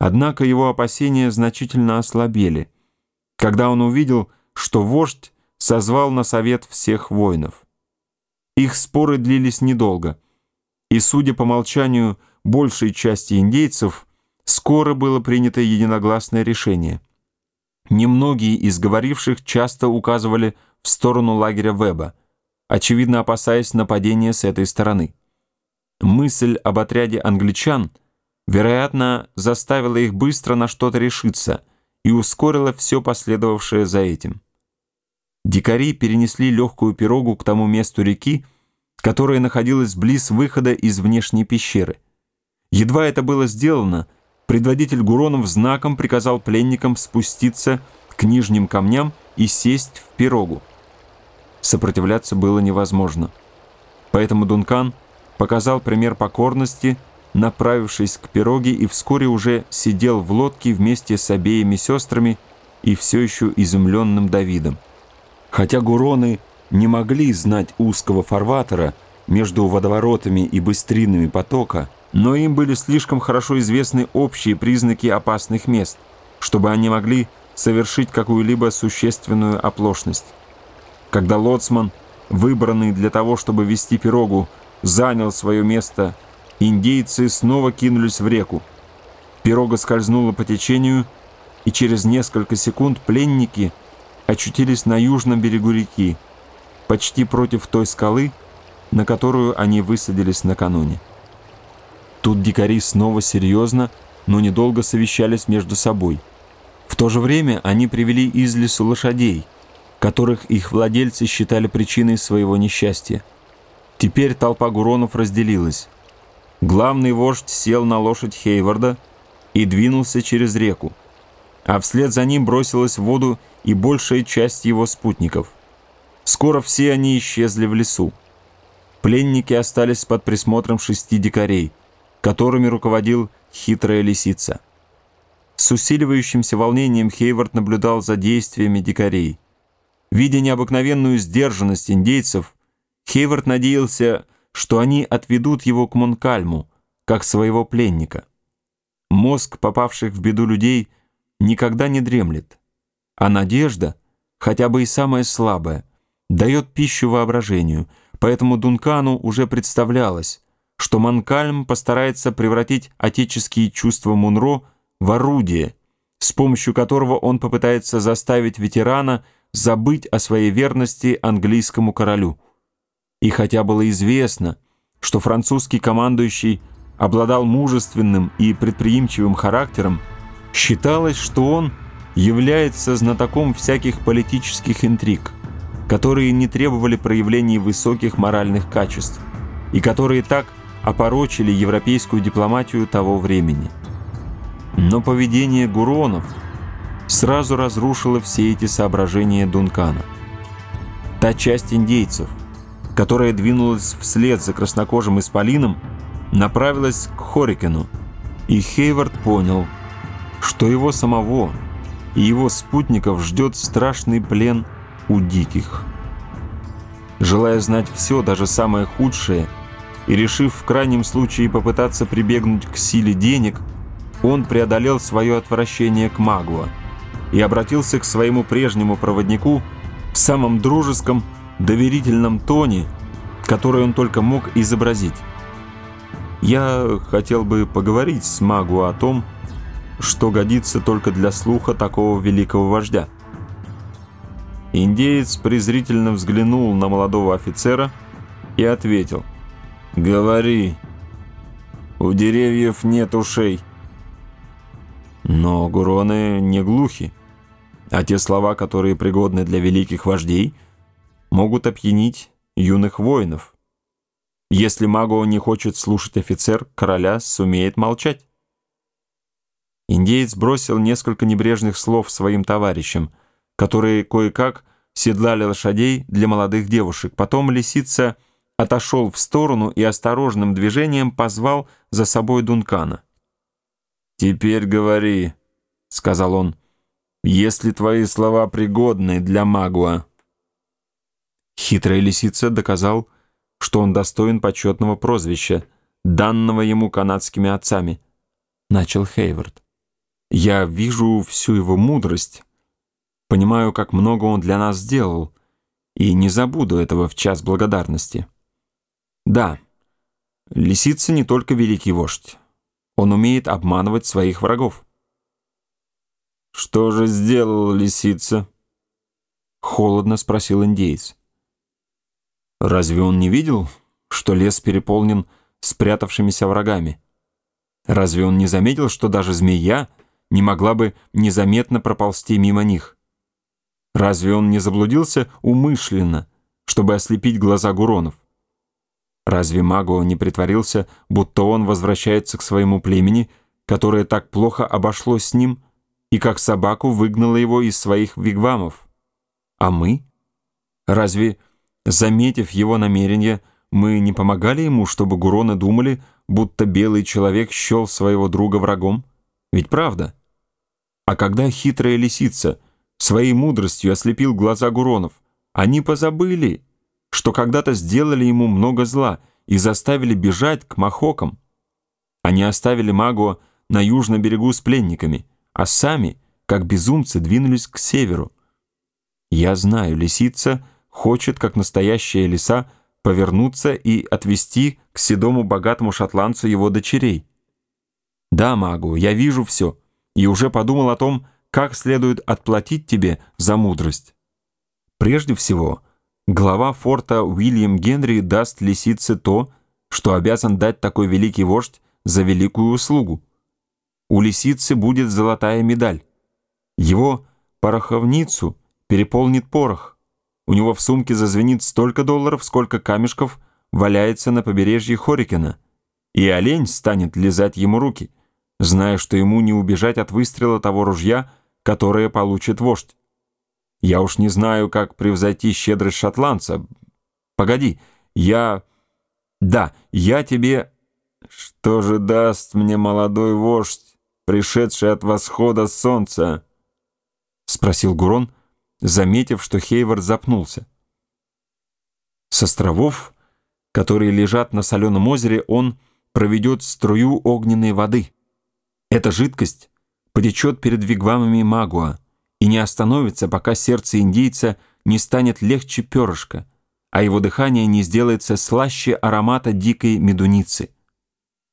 Однако его опасения значительно ослабели, когда он увидел, что вождь созвал на совет всех воинов. Их споры длились недолго, и, судя по молчанию большей части индейцев, скоро было принято единогласное решение. Немногие из говоривших часто указывали в сторону лагеря Веба, очевидно опасаясь нападения с этой стороны. Мысль об отряде англичан, вероятно, заставила их быстро на что-то решиться и ускорила все последовавшее за этим. Дикари перенесли легкую пирогу к тому месту реки, которое находилось близ выхода из внешней пещеры. Едва это было сделано, предводитель Гуронов знаком приказал пленникам спуститься к нижним камням и сесть в пирогу. Сопротивляться было невозможно. Поэтому Дункан показал пример покорности, направившись к пироге, и вскоре уже сидел в лодке вместе с обеими сестрами и все еще изумленным Давидом. Хотя гуроны не могли знать узкого фарватера между водоворотами и быстринами потока, но им были слишком хорошо известны общие признаки опасных мест, чтобы они могли совершить какую-либо существенную оплошность. Когда лоцман, выбранный для того, чтобы вести пирогу, занял свое место, индейцы снова кинулись в реку. Пирога скользнула по течению, и через несколько секунд пленники очутились на южном берегу реки, почти против той скалы, на которую они высадились накануне. Тут дикари снова серьезно, но недолго совещались между собой. В то же время они привели из лесу лошадей – которых их владельцы считали причиной своего несчастья. Теперь толпа гуронов разделилась. Главный вождь сел на лошадь Хейварда и двинулся через реку, а вслед за ним бросилась в воду и большая часть его спутников. Скоро все они исчезли в лесу. Пленники остались под присмотром шести дикарей, которыми руководил хитрая лисица. С усиливающимся волнением Хейвард наблюдал за действиями дикарей. Видя необыкновенную сдержанность индейцев, Хейвард надеялся, что они отведут его к Монкальму, как своего пленника. Мозг попавших в беду людей никогда не дремлет, а надежда, хотя бы и самая слабая, дает пищу воображению, поэтому Дункану уже представлялось, что Монкальм постарается превратить отеческие чувства Мунро в орудие, с помощью которого он попытается заставить ветерана – забыть о своей верности английскому королю. И хотя было известно, что французский командующий обладал мужественным и предприимчивым характером, считалось, что он является знатоком всяких политических интриг, которые не требовали проявлений высоких моральных качеств и которые так опорочили европейскую дипломатию того времени. Но поведение Гуронов – сразу разрушила все эти соображения Дункана. Та часть индейцев, которая двинулась вслед за краснокожим исполином, направилась к Хорикену, и Хейвард понял, что его самого и его спутников ждет страшный плен у диких. Желая знать все, даже самое худшее, и решив в крайнем случае попытаться прибегнуть к силе денег, он преодолел свое отвращение к Магуа – и обратился к своему прежнему проводнику в самом дружеском, доверительном тоне, который он только мог изобразить. «Я хотел бы поговорить с Магу о том, что годится только для слуха такого великого вождя». Индеец презрительно взглянул на молодого офицера и ответил «Говори, у деревьев нет ушей». Но гуроны не глухи а те слова, которые пригодны для великих вождей, могут опьянить юных воинов. Если Маго не хочет слушать офицер, короля сумеет молчать. Индеец бросил несколько небрежных слов своим товарищам, которые кое-как седлали лошадей для молодых девушек. Потом лисица отошел в сторону и осторожным движением позвал за собой Дункана. «Теперь говори», — сказал он, — если твои слова пригодны для Магуа». Хитрая лисица доказал, что он достоин почетного прозвища, данного ему канадскими отцами, начал Хейвард. Я вижу всю его мудрость, понимаю, как много он для нас сделал, и не забуду этого в час благодарности. Да, лисица не только великий вождь, он умеет обманывать своих врагов. «Что же сделал лисица?» — холодно спросил индейец. «Разве он не видел, что лес переполнен спрятавшимися врагами? Разве он не заметил, что даже змея не могла бы незаметно проползти мимо них? Разве он не заблудился умышленно, чтобы ослепить глаза Гуронов? Разве Маго не притворился, будто он возвращается к своему племени, которое так плохо обошлось с ним, и как собаку выгнало его из своих вигвамов? А мы? Разве, заметив его намерение, мы не помогали ему, чтобы Гуроны думали, будто белый человек счел своего друга врагом? Ведь правда? А когда хитрая лисица своей мудростью ослепил глаза Гуронов, они позабыли, что когда-то сделали ему много зла и заставили бежать к махокам. Они оставили Магуа на южном берегу с пленниками, а сами, как безумцы, двинулись к северу. Я знаю, лисица хочет, как настоящая лиса, повернуться и отвести к седому богатому шотландцу его дочерей. Да, Магу, я вижу все, и уже подумал о том, как следует отплатить тебе за мудрость. Прежде всего, глава форта Уильям Генри даст лисице то, что обязан дать такой великий вождь за великую услугу. У лисицы будет золотая медаль. Его пороховницу переполнит порох. У него в сумке зазвенит столько долларов, сколько камешков валяется на побережье Хорикена. И олень станет лизать ему руки, зная, что ему не убежать от выстрела того ружья, которое получит вождь. Я уж не знаю, как превзойти щедрость шотландца. Погоди, я... Да, я тебе... Что же даст мне молодой вождь, пришедший от восхода солнца? Спросил Гурон, заметив, что Хейвард запнулся. С островов, которые лежат на соленом озере, он проведет струю огненной воды. Эта жидкость потечет перед вигвамами Магуа и не остановится, пока сердце индейца не станет легче перышка, а его дыхание не сделается слаще аромата дикой медуницы.